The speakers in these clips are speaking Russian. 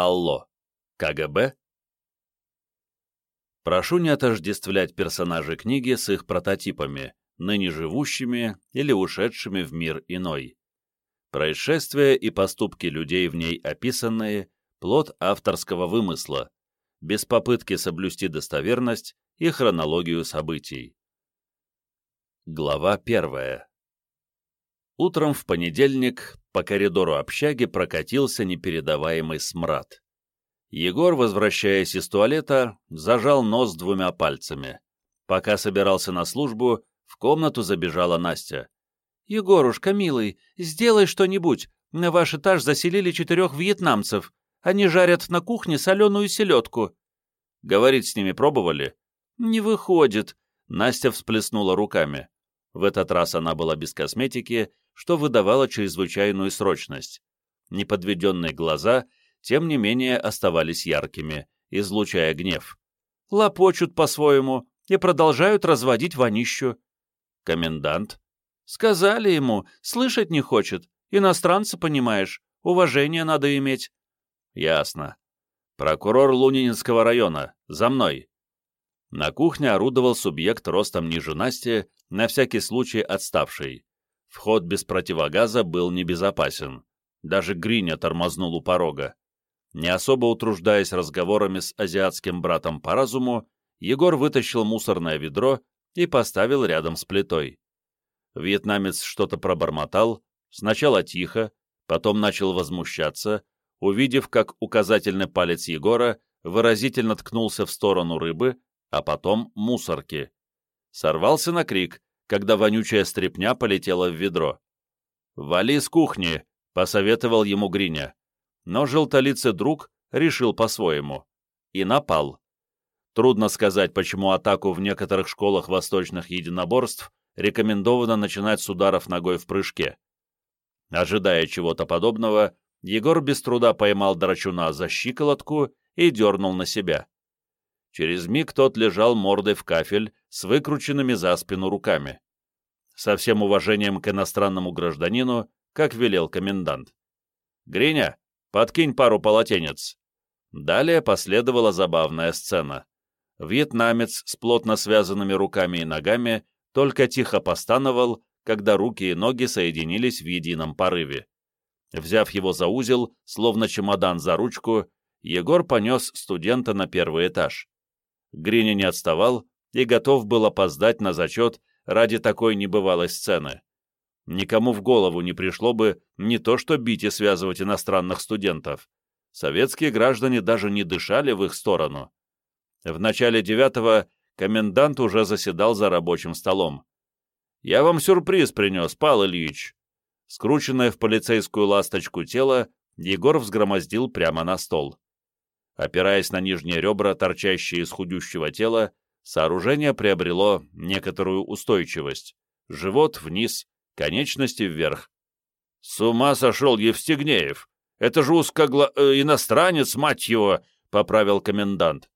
Алло. КГБ? Прошу не отождествлять персонажей книги с их прототипами, ныне живущими или ушедшими в мир иной. Происшествия и поступки людей в ней описанные – плод авторского вымысла, без попытки соблюсти достоверность и хронологию событий. Глава первая. Утром в понедельник по коридору общаги прокатился непередаваемый смрад. Егор, возвращаясь из туалета, зажал нос двумя пальцами. Пока собирался на службу, в комнату забежала Настя. «Егорушка, милый, сделай что-нибудь. На ваш этаж заселили четырех вьетнамцев. Они жарят на кухне соленую селедку». «Говорить с ними пробовали?» «Не выходит». Настя всплеснула руками. В этот раз она была без косметики, что выдавало чрезвычайную срочность. Неподведенные глаза — тем не менее оставались яркими, излучая гнев. Лопочут по-своему и продолжают разводить вонищу. Комендант. Сказали ему, слышать не хочет. Иностранца, понимаешь, уважение надо иметь. Ясно. Прокурор Лунинского района, за мной. На кухне орудовал субъект ростом ниже Насти, на всякий случай отставший. Вход без противогаза был небезопасен. Даже Гриня тормознул у порога. Не особо утруждаясь разговорами с азиатским братом по разуму, Егор вытащил мусорное ведро и поставил рядом с плитой. Вьетнамец что-то пробормотал, сначала тихо, потом начал возмущаться, увидев, как указательный палец Егора выразительно ткнулся в сторону рыбы, а потом мусорки. Сорвался на крик, когда вонючая стряпня полетела в ведро. «Вали с кухни!» — посоветовал ему Гриня но желтолицый друг решил по-своему. И напал. Трудно сказать, почему атаку в некоторых школах восточных единоборств рекомендовано начинать с ударов ногой в прыжке. Ожидая чего-то подобного, Егор без труда поймал драчуна за щиколотку и дернул на себя. Через миг тот лежал мордой в кафель с выкрученными за спину руками. Со всем уважением к иностранному гражданину, как велел комендант. «Гриня, Подкинь пару полотенец». Далее последовала забавная сцена. Вьетнамец с плотно связанными руками и ногами только тихо постановал, когда руки и ноги соединились в едином порыве. Взяв его за узел, словно чемодан за ручку, Егор понес студента на первый этаж. Гриня не отставал и готов был опоздать на зачет ради такой небывалой сцены никому в голову не пришло бы не то что бить и связывать иностранных студентов. Советские граждане даже не дышали в их сторону. В начале девятого комендант уже заседал за рабочим столом. «Я вам сюрприз принес, Пал Ильич». Скрученное в полицейскую ласточку тело Егор взгромоздил прямо на стол. Опираясь на нижние ребра, торчащие из худющего тела, сооружение приобрело некоторую устойчивость. Живот вниз, конечности вверх. «С ума сошел Евстигнеев! Это же узкогла... Э, иностранец, мать его!» — поправил комендант.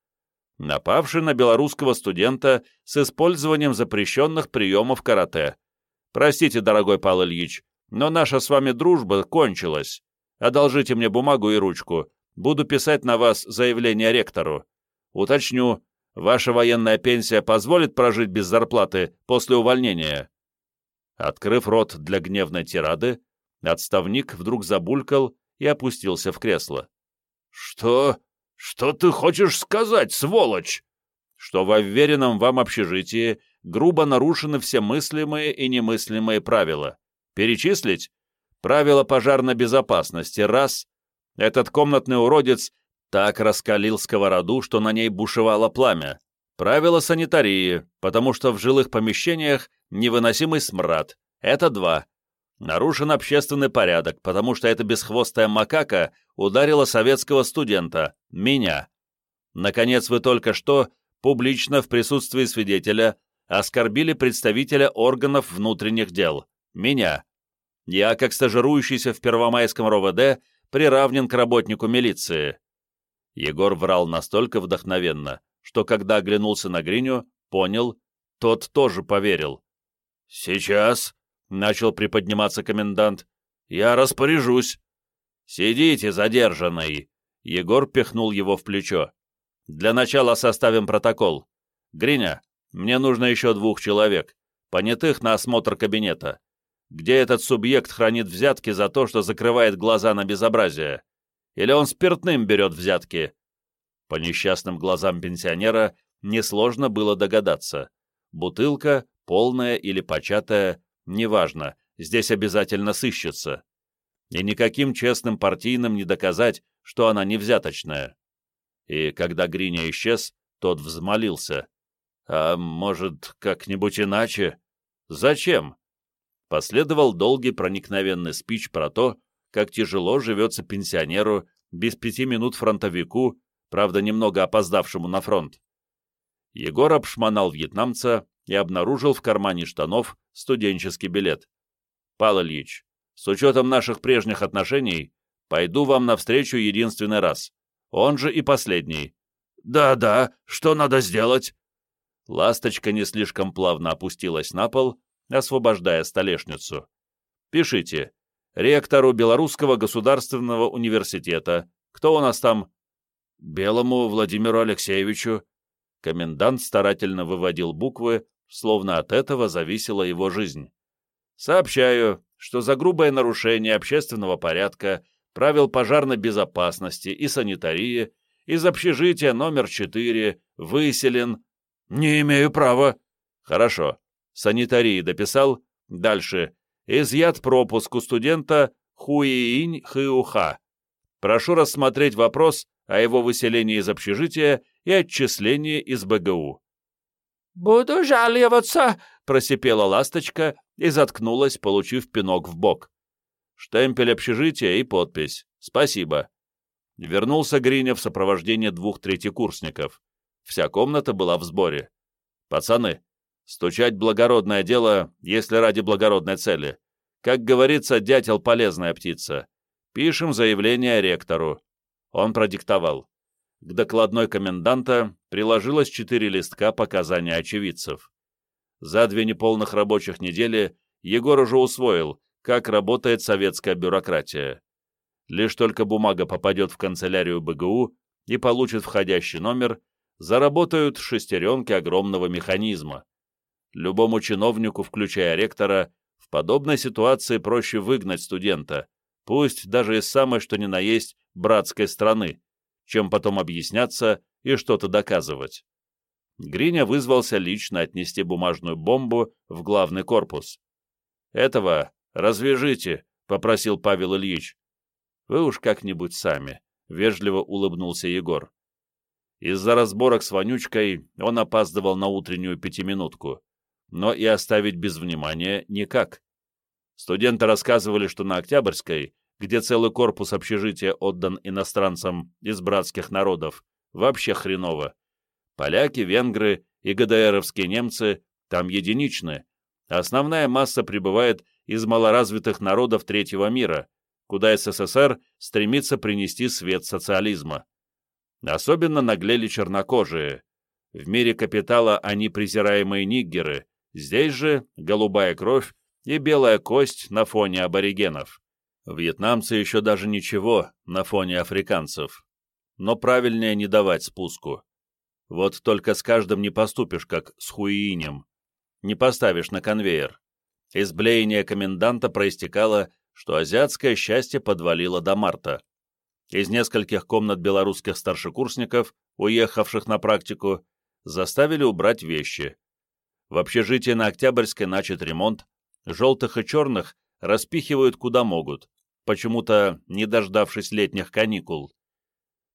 Напавший на белорусского студента с использованием запрещенных приемов карате. «Простите, дорогой Павел Ильич, но наша с вами дружба кончилась. Одолжите мне бумагу и ручку. Буду писать на вас заявление ректору. Уточню, ваша военная пенсия позволит прожить без зарплаты после увольнения?» Открыв рот для гневной тирады, отставник вдруг забулькал и опустился в кресло. «Что? Что ты хочешь сказать, сволочь?» «Что в уверенном вам общежитии грубо нарушены все мыслимые и немыслимые правила. Перечислить? Правила пожарной безопасности — раз. Этот комнатный уродец так раскалил сковороду, что на ней бушевало пламя. Правила санитарии, потому что в жилых помещениях невыносимый смрад. Это два. Нарушен общественный порядок, потому что эта бесхвостая макака ударила советского студента, меня. Наконец, вы только что, публично в присутствии свидетеля, оскорбили представителя органов внутренних дел, меня. Я, как стажирующийся в Первомайском РОВД, приравнен к работнику милиции. Егор врал настолько вдохновенно, что когда оглянулся на Гриню, понял, тот тоже поверил. «Сейчас», — начал приподниматься комендант, — «я распоряжусь». «Сидите, задержанный!» Егор пихнул его в плечо. «Для начала составим протокол. Гриня, мне нужно еще двух человек, понятых на осмотр кабинета. Где этот субъект хранит взятки за то, что закрывает глаза на безобразие? Или он спиртным берет взятки?» По несчастным глазам пенсионера несложно было догадаться. Бутылка, полная или початая, неважно, здесь обязательно сыщется. И никаким честным партийным не доказать, что она не взяточная. И когда Гриня исчез, тот взмолился. «А может, как-нибудь иначе? Зачем?» Последовал долгий проникновенный спич про то, как тяжело живется пенсионеру, без пяти минут фронтовику, правда, немного опоздавшему на фронт. Егор обшмонал вьетнамца и обнаружил в кармане штанов студенческий билет. «Пал Ильич, с учетом наших прежних отношений, пойду вам навстречу единственный раз. Он же и последний». «Да-да, что надо сделать?» Ласточка не слишком плавно опустилась на пол, освобождая столешницу. «Пишите. Ректору Белорусского государственного университета. Кто у нас там?» «Белому Владимиру Алексеевичу», Комендант старательно выводил буквы, словно от этого зависела его жизнь. «Сообщаю, что за грубое нарушение общественного порядка, правил пожарной безопасности и санитарии из общежития номер 4 выселен...» «Не имею права». «Хорошо. Санитарии дописал. Дальше. Изъят пропуск у студента Хуиинь Хиуха. Прошу рассмотреть вопрос о его выселении из общежития и отчислении из БГУ. «Буду жаловаться!» — просипела ласточка и заткнулась, получив пинок в бок. Штемпель общежития и подпись. Спасибо. Вернулся Гриня в сопровождении двух третьекурсников. Вся комната была в сборе. Пацаны, стучать благородное дело, если ради благородной цели. Как говорится, дятел — полезная птица. Пишем заявление ректору. Он продиктовал. К докладной коменданта приложилось четыре листка показаний очевидцев. За две неполных рабочих недели Егор уже усвоил, как работает советская бюрократия. Лишь только бумага попадет в канцелярию БГУ и получит входящий номер, заработают шестеренки огромного механизма. Любому чиновнику, включая ректора, в подобной ситуации проще выгнать студента, пусть даже из самой что ни на есть братской страны, чем потом объясняться и что-то доказывать. Гриня вызвался лично отнести бумажную бомбу в главный корпус. «Этого развяжите», — попросил Павел Ильич. «Вы уж как-нибудь сами», — вежливо улыбнулся Егор. Из-за разборок с Вонючкой он опаздывал на утреннюю пятиминутку, но и оставить без внимания никак. Студенты рассказывали, что на Октябрьской где целый корпус общежития отдан иностранцам из братских народов, вообще хреново. Поляки, венгры и ГДРовские немцы там единичны. Основная масса прибывает из малоразвитых народов третьего мира, куда СССР стремится принести свет социализма. Особенно наглели чернокожие. В мире капитала они презираемые ниггеры, здесь же голубая кровь и белая кость на фоне аборигенов. Вьетнамцы еще даже ничего на фоне африканцев. Но правильнее не давать спуску. Вот только с каждым не поступишь, как с хуиинем. Не поставишь на конвейер. Из блеяния коменданта проистекало, что азиатское счастье подвалило до марта. Из нескольких комнат белорусских старшекурсников, уехавших на практику, заставили убрать вещи. В общежитии на Октябрьской начат ремонт, желтых и черных распихивают куда могут, почему-то не дождавшись летних каникул.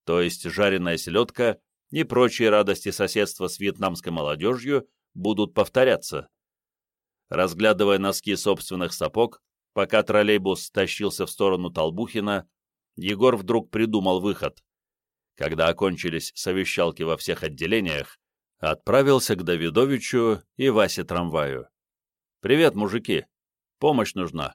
То есть жареная селедка и прочие радости соседства с вьетнамской молодежью будут повторяться. Разглядывая носки собственных сапог, пока троллейбус тащился в сторону Толбухина, Егор вдруг придумал выход. Когда окончились совещалки во всех отделениях, отправился к Давидовичу и Васе трамваю. «Привет, мужики! Помощь нужна.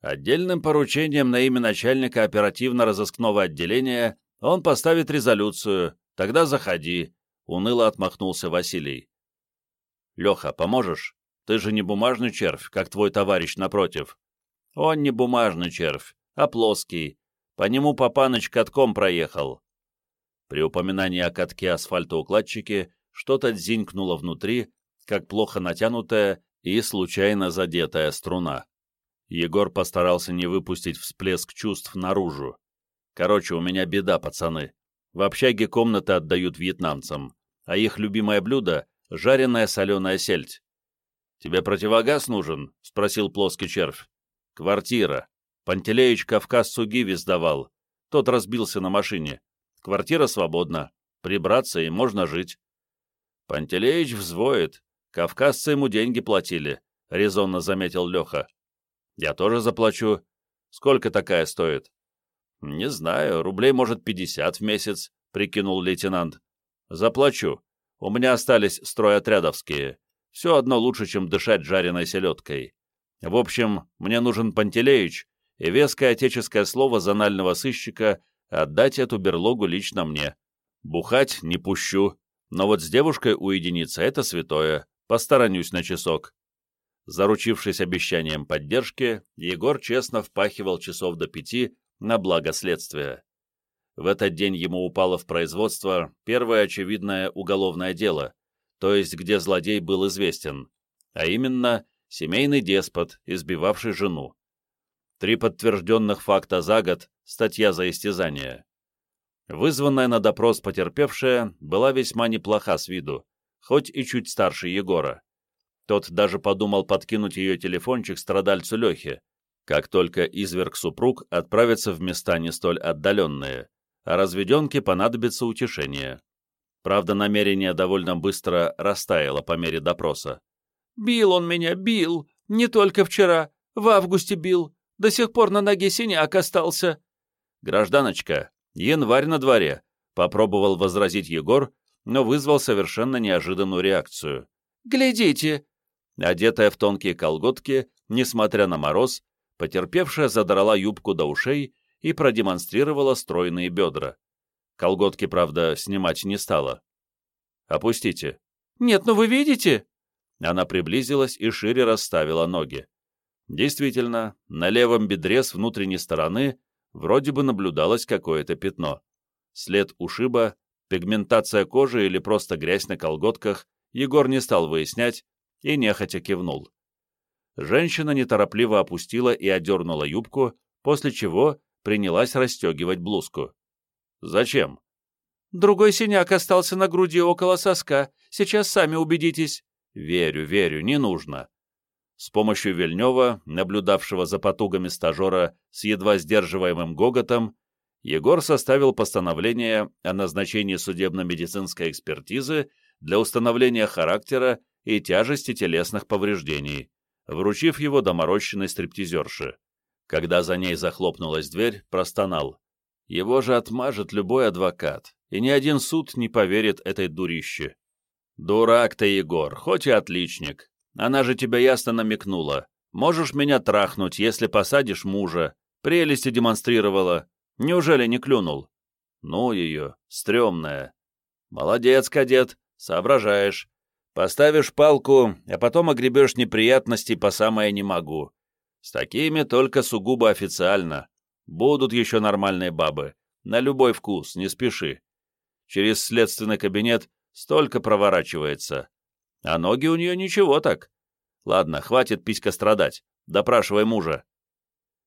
Отдельным поручением на имя начальника оперативно-розыскного отделения он поставит резолюцию, тогда заходи, — уныло отмахнулся Василий. Леха, поможешь? Ты же не бумажный червь, как твой товарищ напротив. Он не бумажный червь, а плоский. По нему Папаныч катком проехал. При упоминании о катке асфальтоукладчики что-то дзинькнуло внутри, как плохо натянутая и случайно задетая струна. Егор постарался не выпустить всплеск чувств наружу. Короче, у меня беда, пацаны. В общаге комнаты отдают вьетнамцам, а их любимое блюдо — жареная соленая сельдь. «Тебе противогаз нужен?» — спросил плоский червь. «Квартира. Пантелеич кавказцу Гиви сдавал. Тот разбился на машине. Квартира свободна. Прибраться и можно жить». «Пантелеич взвоет. Кавказцы ему деньги платили», — резонно заметил Леха. «Я тоже заплачу. Сколько такая стоит?» «Не знаю, рублей, может, пятьдесят в месяц», — прикинул лейтенант. «Заплачу. У меня остались стройотрядовские. Все одно лучше, чем дышать жареной селедкой. В общем, мне нужен Пантелеич, и веское отеческое слово зонального сыщика отдать эту берлогу лично мне. Бухать не пущу, но вот с девушкой уединиться — это святое. Посторонюсь на часок». Заручившись обещанием поддержки, Егор честно впахивал часов до пяти, на благо следствия. В этот день ему упало в производство первое очевидное уголовное дело, то есть где злодей был известен, а именно семейный деспот, избивавший жену. Три подтвержденных факта за год, статья за истязание. Вызванная на допрос потерпевшая была весьма неплоха с виду, хоть и чуть старше Егора. Тот даже подумал подкинуть ее телефончик страдальцу Лехе, как только изверг-супруг отправится в места не столь отдаленные, а разведенке понадобится утешение. Правда, намерение довольно быстро растаяло по мере допроса. «Бил он меня, бил! Не только вчера, в августе бил. До сих пор на ноге синяк остался». «Гражданочка, январь на дворе», — попробовал возразить Егор, но вызвал совершенно неожиданную реакцию. «Глядите!» Одетая в тонкие колготки, несмотря на мороз, Потерпевшая задрала юбку до ушей и продемонстрировала стройные бедра. Колготки, правда, снимать не стала. «Опустите». «Нет, ну вы видите?» Она приблизилась и шире расставила ноги. Действительно, на левом бедре с внутренней стороны вроде бы наблюдалось какое-то пятно. След ушиба, пигментация кожи или просто грязь на колготках Егор не стал выяснять и нехотя кивнул. Женщина неторопливо опустила и одернула юбку, после чего принялась расстегивать блузку. «Зачем?» «Другой синяк остался на груди около соска. Сейчас сами убедитесь». «Верю, верю, не нужно». С помощью Вильнева, наблюдавшего за потугами стажера с едва сдерживаемым гоготом, Егор составил постановление о назначении судебно-медицинской экспертизы для установления характера и тяжести телесных повреждений вручив его доморощенной стриптизерше. Когда за ней захлопнулась дверь, простонал. Его же отмажет любой адвокат, и ни один суд не поверит этой дурище. «Дурак ты, Егор, хоть и отличник. Она же тебя ясно намекнула. Можешь меня трахнуть, если посадишь мужа. Прелести демонстрировала. Неужели не клюнул?» «Ну ее, стрёмная». «Молодец, кадет, соображаешь. Поставишь палку, а потом огребешь неприятностей по самое не могу. С такими только сугубо официально. Будут еще нормальные бабы. На любой вкус, не спеши. Через следственный кабинет столько проворачивается. А ноги у нее ничего так. Ладно, хватит писька страдать. Допрашивай мужа.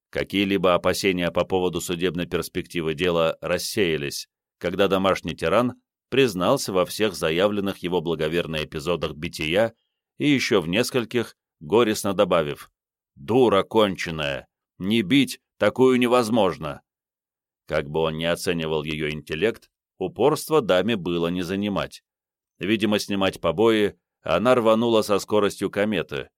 Какие-либо опасения по поводу судебной перспективы дела рассеялись, когда домашний тиран признался во всех заявленных его благоверных эпизодах бития и еще в нескольких, горестно добавив «Дура конченая! Не бить такую невозможно!» Как бы он ни оценивал ее интеллект, упорство даме было не занимать. Видимо, снимать побои она рванула со скоростью кометы,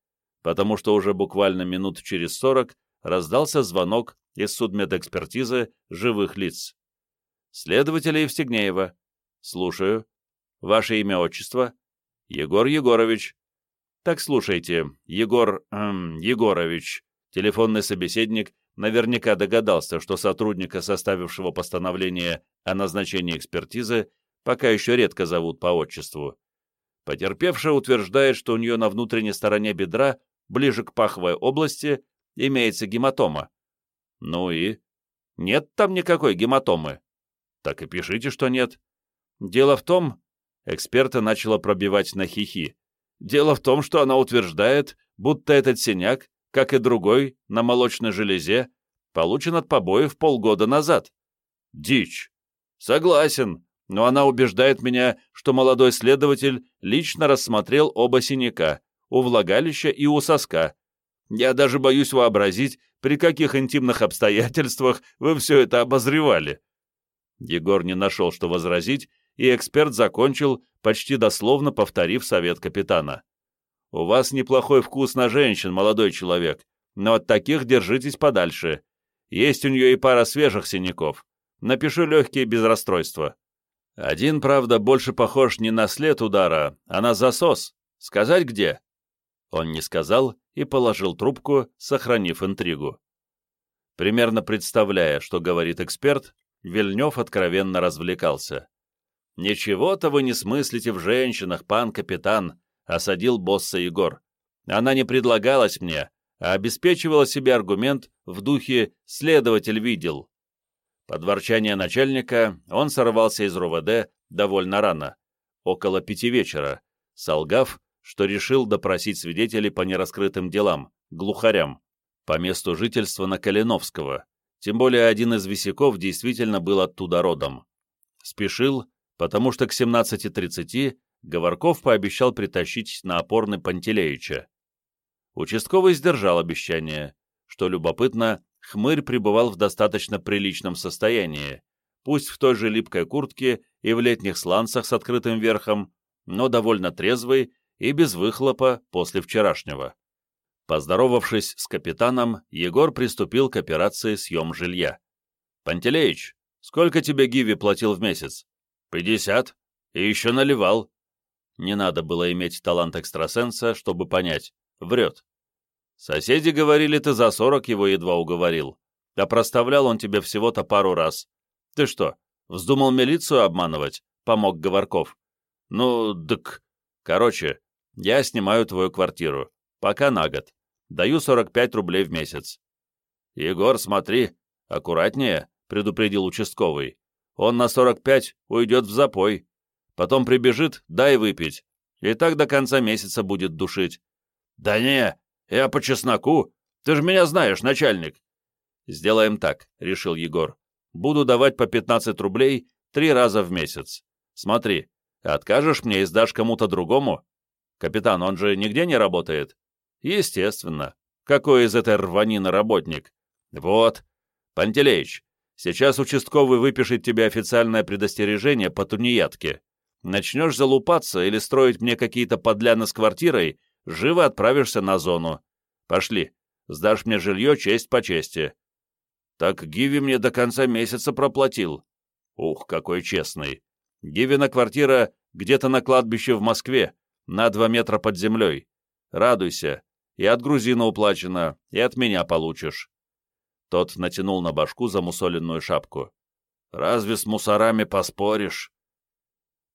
потому что уже буквально минут через сорок раздался звонок из судмедэкспертизы живых лиц. Следователя Евстигнеева, «Слушаю. Ваше имя, отчество?» «Егор Егорович». «Так слушайте, Егор... Эм, Егорович». Телефонный собеседник наверняка догадался, что сотрудника, составившего постановление о назначении экспертизы, пока еще редко зовут по отчеству. Потерпевшая утверждает, что у нее на внутренней стороне бедра, ближе к паховой области, имеется гематома. Ну и? Нет там никакой гематомы. Так и пишите, что нет. Дело в том, эксперта начала пробивать на хихи. Дело в том, что она утверждает, будто этот синяк, как и другой, на молочной железе, получен от побоев полгода назад. Дичь. Согласен, но она убеждает меня, что молодой следователь лично рассмотрел оба синяка, у влагалища и у соска. Я даже боюсь вообразить, при каких интимных обстоятельствах вы все это обозревали. Егор не нашел, что возразить, и эксперт закончил, почти дословно повторив совет капитана. «У вас неплохой вкус на женщин, молодой человек, но от таких держитесь подальше. Есть у нее и пара свежих синяков. Напишу легкие без расстройства. Один, правда, больше похож не на след удара, а на засос. Сказать где?» Он не сказал и положил трубку, сохранив интригу. Примерно представляя, что говорит эксперт, Вильнев откровенно развлекался. «Ничего-то вы не смыслите в женщинах, пан капитан», — осадил босса Егор. «Она не предлагалась мне, а обеспечивала себе аргумент в духе «следователь видел». Под ворчание начальника он сорвался из РУВД довольно рано, около пяти вечера, солгав, что решил допросить свидетелей по нераскрытым делам, глухарям, по месту жительства на Калиновского, тем более один из висяков действительно был оттуда родом. Спешил, потому что к 17.30 Говорков пообещал притащить на опорный Пантелеича. Участковый сдержал обещание. Что любопытно, хмырь пребывал в достаточно приличном состоянии, пусть в той же липкой куртке и в летних сланцах с открытым верхом, но довольно трезвый и без выхлопа после вчерашнего. Поздоровавшись с капитаном, Егор приступил к операции съем жилья. «Пантелеич, сколько тебе Гиви платил в месяц?» «Пятьдесят. И еще наливал». Не надо было иметь талант экстрасенса, чтобы понять. Врет. Соседи говорили, ты за сорок его едва уговорил. А проставлял он тебе всего-то пару раз. Ты что, вздумал милицию обманывать? Помог Говорков. Ну, дык. Короче, я снимаю твою квартиру. Пока на год. Даю 45 рублей в месяц. Егор, смотри, аккуратнее, предупредил участковый. Он на 45 уйдет в запой. Потом прибежит, дай выпить. И так до конца месяца будет душить. Да не, я по чесноку. Ты же меня знаешь, начальник. Сделаем так, решил Егор. Буду давать по 15 рублей три раза в месяц. Смотри, откажешь мне и сдашь кому-то другому? Капитан, он же нигде не работает. Естественно. Какой из этой рванины работник? Вот. Пантелеич, сейчас участковый выпишет тебе официальное предостережение по тунеядке. Начнешь залупаться или строить мне какие-то подляны с квартирой, живо отправишься на зону. Пошли. Сдашь мне жилье честь по чести. Так Гиви мне до конца месяца проплатил. Ух, какой честный. Гивина квартира где-то на кладбище в Москве, на два метра под землей. Радуйся, и от грузина уплачено, и от меня получишь». Тот натянул на башку замусоленную шапку. «Разве с мусорами поспоришь?»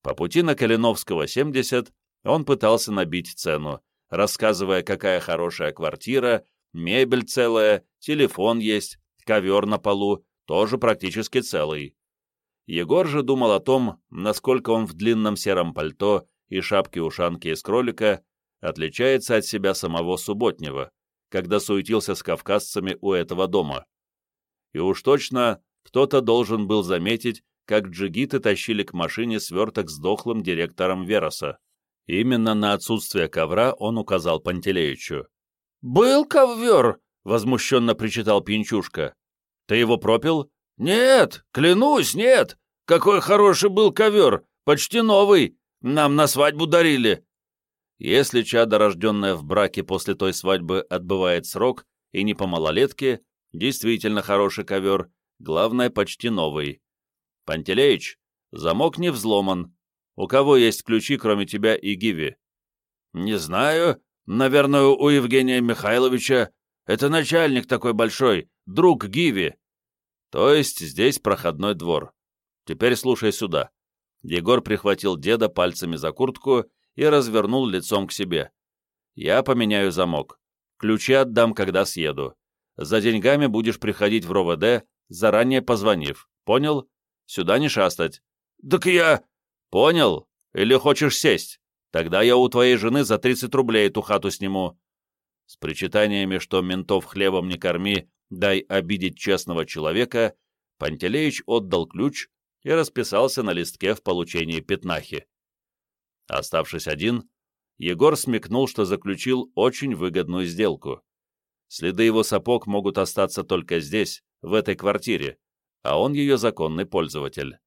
По пути на Калиновского, 70, он пытался набить цену, рассказывая, какая хорошая квартира, мебель целая, телефон есть, ковер на полу, тоже практически целый. Егор же думал о том, насколько он в длинном сером пальто и шапке-ушанке из кролика отличается от себя самого Субботнего, когда суетился с кавказцами у этого дома. И уж точно кто-то должен был заметить, как джигиты тащили к машине сверток с дохлым директором Вероса. Именно на отсутствие ковра он указал Пантелеичу. «Был ковер!» — возмущенно причитал Пинчушка. «Ты его пропил?» «Нет, клянусь, нет! Какой хороший был ковер! Почти новый! Нам на свадьбу дарили!» Если чадо, рожденное в браке после той свадьбы, отбывает срок и не по малолетке, действительно хороший ковер, главное, почти новый. Пантелеич, замок не взломан. У кого есть ключи, кроме тебя и Гиви? Не знаю. Наверное, у Евгения Михайловича. Это начальник такой большой, друг Гиви. То есть здесь проходной двор. Теперь слушай сюда. Егор прихватил деда пальцами за куртку и развернул лицом к себе. «Я поменяю замок. Ключи отдам, когда съеду. За деньгами будешь приходить в РОВД, заранее позвонив. Понял? Сюда не шастать. Так я... Понял? Или хочешь сесть? Тогда я у твоей жены за 30 рублей эту хату сниму. С причитаниями, что ментов хлебом не корми, дай обидеть честного человека, Пантелеич отдал ключ и расписался на листке в получении пятнахи. Оставшись один, Егор смекнул, что заключил очень выгодную сделку. Следы его сапог могут остаться только здесь, в этой квартире, а он ее законный пользователь.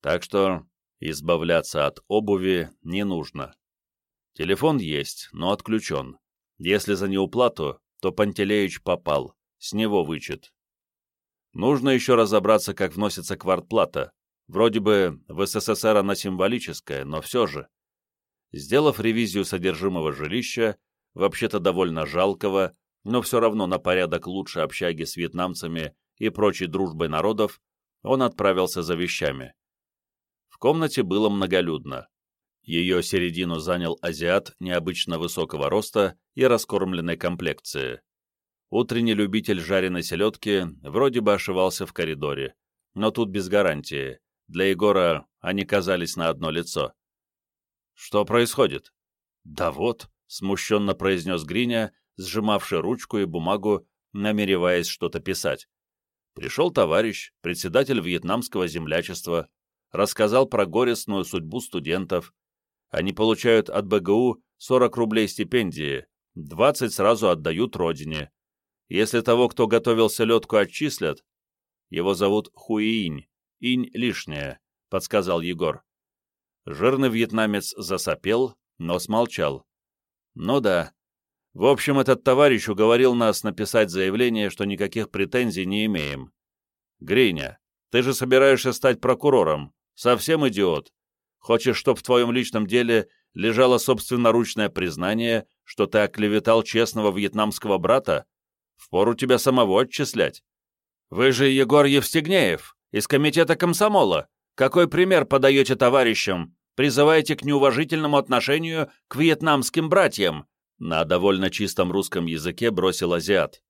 Так что избавляться от обуви не нужно. Телефон есть, но отключен. Если за неуплату, то Пантелеич попал, с него вычет. Нужно еще разобраться, как вносится квартплата. Вроде бы в СССР она символическая, но все же. Сделав ревизию содержимого жилища, вообще-то довольно жалкого, но все равно на порядок лучше общаги с вьетнамцами и прочей дружбой народов, он отправился за вещами. Комнате было многолюдно. Ее середину занял азиат необычно высокого роста и раскормленной комплекции. Утренний любитель жареной селедки вроде бы ошивался в коридоре, но тут без гарантии. Для Егора они казались на одно лицо. «Что происходит?» «Да вот», — смущенно произнес Гриня, сжимавший ручку и бумагу, намереваясь что-то писать. Пришел товарищ, председатель вьетнамского землячества, рассказал про горестную судьбу студентов. Они получают от БГУ 40 рублей стипендии, 20 сразу отдают родине. Если того, кто готовил селедку, отчислят, его зовут Хуиинь, инь лишняя, подсказал Егор. Жирный вьетнамец засопел, но смолчал. Ну да. В общем, этот товарищ уговорил нас написать заявление, что никаких претензий не имеем. Гриня, ты же собираешься стать прокурором. Совсем идиот. Хочешь, чтоб в твоем личном деле лежало собственноручное признание, что ты оклеветал честного вьетнамского брата? Впору тебя самого отчислять. Вы же Егор Евстигнеев, из комитета комсомола. Какой пример подаете товарищам? Призываете к неуважительному отношению к вьетнамским братьям?» На довольно чистом русском языке бросил азиат.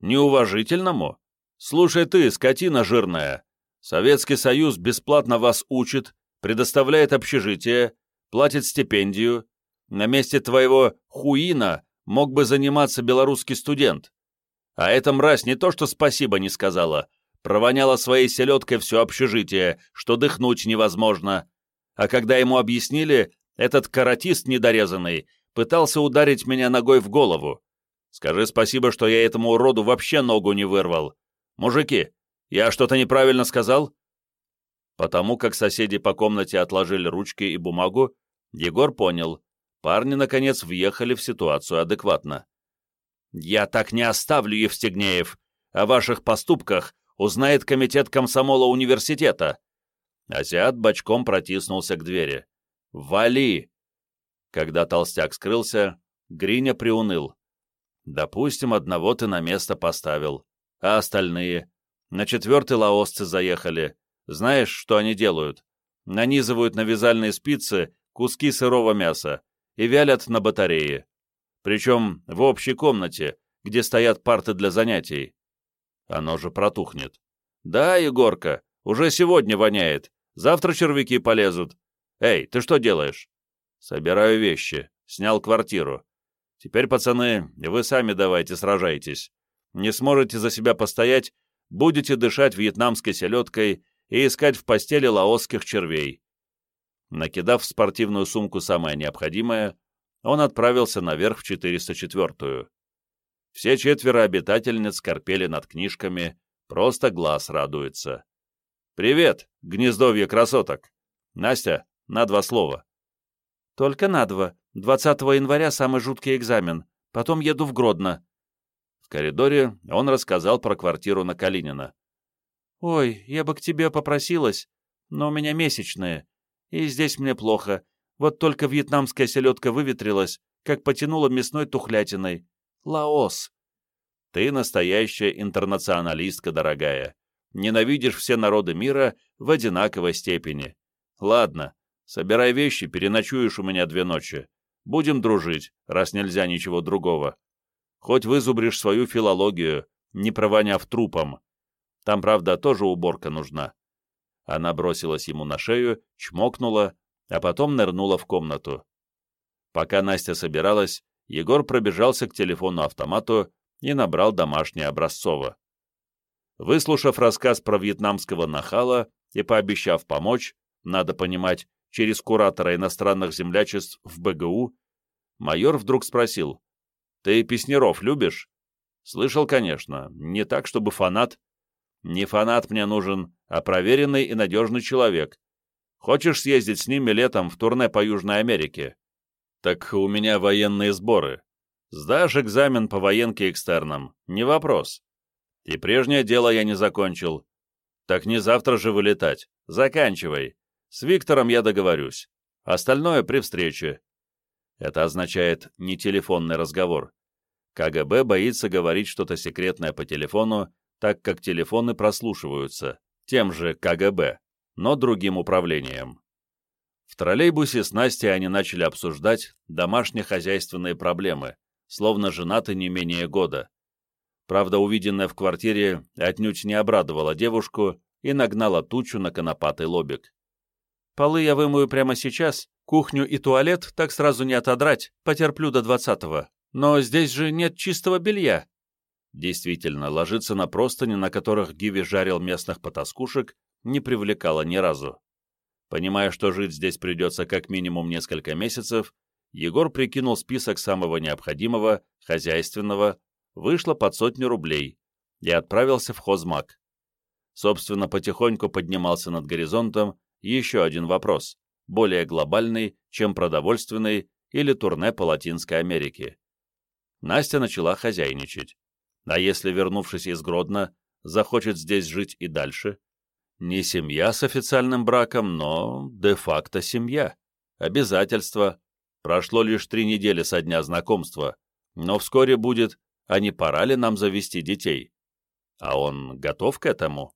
«Неуважительному? Слушай ты, скотина жирная. Советский Союз бесплатно вас учит, предоставляет общежитие, платит стипендию. На месте твоего хуина мог бы заниматься белорусский студент. А эта мразь не то что спасибо не сказала, провоняла своей селедкой все общежитие, что дыхнуть невозможно. А когда ему объяснили, этот каратист недорезанный пытался ударить меня ногой в голову. Скажи спасибо, что я этому уроду вообще ногу не вырвал. Мужики, я что-то неправильно сказал?» Потому как соседи по комнате отложили ручки и бумагу, Егор понял, парни, наконец, въехали в ситуацию адекватно. «Я так не оставлю, Евстигнеев. О ваших поступках узнает комитет комсомола университета». Азиат бочком протиснулся к двери. «Вали!» Когда толстяк скрылся, Гриня приуныл. «Допустим, одного ты на место поставил, а остальные? На четвертый лаосцы заехали. Знаешь, что они делают? Нанизывают на вязальные спицы куски сырого мяса и вялят на батарее. Причем в общей комнате, где стоят парты для занятий. Оно же протухнет. Да, Егорка, уже сегодня воняет. Завтра червяки полезут. Эй, ты что делаешь? Собираю вещи. Снял квартиру. Теперь, пацаны, вы сами давайте сражайтесь. Не сможете за себя постоять, будете дышать вьетнамской селедкой и искать в постели лаосских червей. Накидав в спортивную сумку самое необходимое, он отправился наверх в 404-ю. Все четверо обитательниц корпели над книжками, просто глаз радуется. «Привет, гнездовье красоток! Настя, на два слова». «Только на два. 20 января самый жуткий экзамен. Потом еду в Гродно». В коридоре он рассказал про квартиру на Калинина. «Ой, я бы к тебе попросилась, но у меня месячные, и здесь мне плохо. Вот только вьетнамская селедка выветрилась, как потянула мясной тухлятиной. Лаос. Ты настоящая интернационалистка, дорогая. Ненавидишь все народы мира в одинаковой степени. Ладно, собирай вещи, переночуешь у меня две ночи. Будем дружить, раз нельзя ничего другого. Хоть вызубришь свою филологию, не провоняв трупом. Там, правда, тоже уборка нужна. Она бросилась ему на шею, чмокнула, а потом нырнула в комнату. Пока Настя собиралась, Егор пробежался к телефону-автомату и набрал домашнее Образцово. Выслушав рассказ про вьетнамского нахала и пообещав помочь, надо понимать, через куратора иностранных землячеств в БГУ, майор вдруг спросил, «Ты Песнеров любишь?» «Слышал, конечно. Не так, чтобы фанат. Не фанат мне нужен, а проверенный и надежный человек. Хочешь съездить с ними летом в турне по Южной Америке? Так у меня военные сборы. Сдашь экзамен по военке экстерном, не вопрос. И прежнее дело я не закончил. Так не завтра же вылетать. Заканчивай. С Виктором я договорюсь. Остальное при встрече. Это означает не телефонный разговор. КГБ боится говорить что-то секретное по телефону, так как телефоны прослушиваются, тем же КГБ, но другим управлением. В троллейбусе с Настей они начали обсуждать домашнехозяйственные проблемы, словно женаты не менее года. Правда, увиденное в квартире отнюдь не обрадовало девушку и нагнало тучу на конопатый лобик. «Полы я вымою прямо сейчас, кухню и туалет так сразу не отодрать, потерплю до двадцатого. Но здесь же нет чистого белья», Действительно, ложиться на простыни, на которых Гиви жарил местных потаскушек, не привлекало ни разу. Понимая, что жить здесь придется как минимум несколько месяцев, Егор прикинул список самого необходимого, хозяйственного, вышло под сотню рублей, и отправился в хозмаг. Собственно, потихоньку поднимался над горизонтом еще один вопрос, более глобальный, чем продовольственный или турне по Латинской Америке. Настя начала хозяйничать. А если, вернувшись из Гродно, захочет здесь жить и дальше? Не семья с официальным браком, но де-факто семья. Обязательства. Прошло лишь три недели со дня знакомства, но вскоре будет, а не пора ли нам завести детей? А он готов к этому?